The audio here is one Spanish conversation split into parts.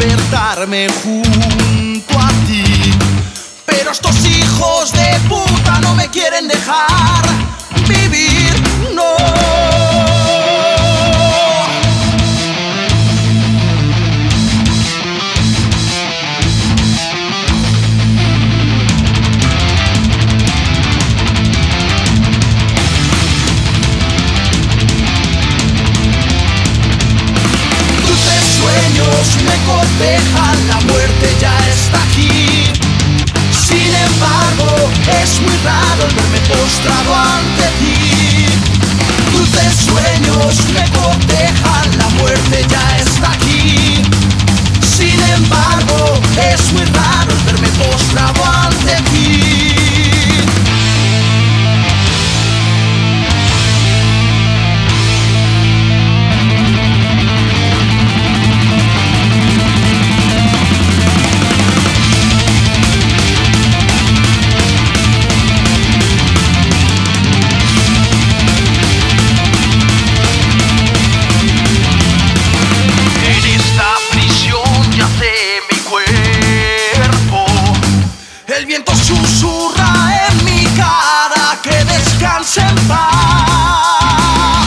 despertarme junto a ti. Pero estos hijos de puta no me quieren dejar cortejan, la muerte ya está aquí. Sin embargo, es muy raro verme postrado ante ti. Dulces sueños me cortejan, la muerte ya está aquí. El viento susurra en mi cara que descanse en paz.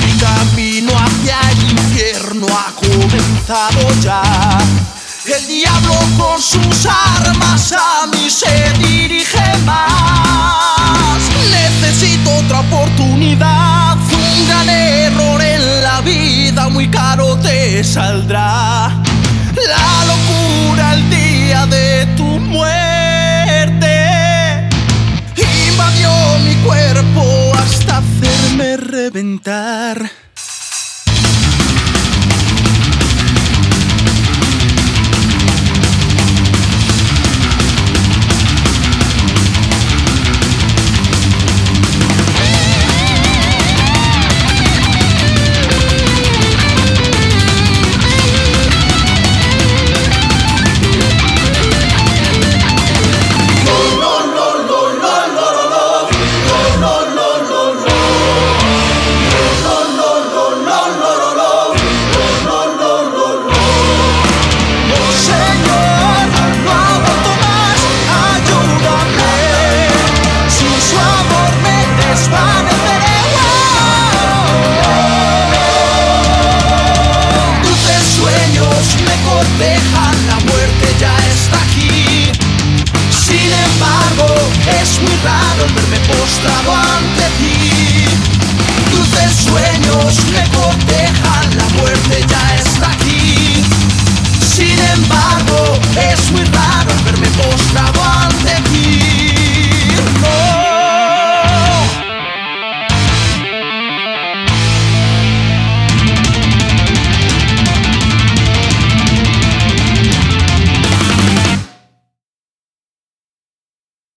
Mi camino hacia el infierno ha comenzado ya. El diablo con sus muy caro te saldrá. La locura el día de tu muerte el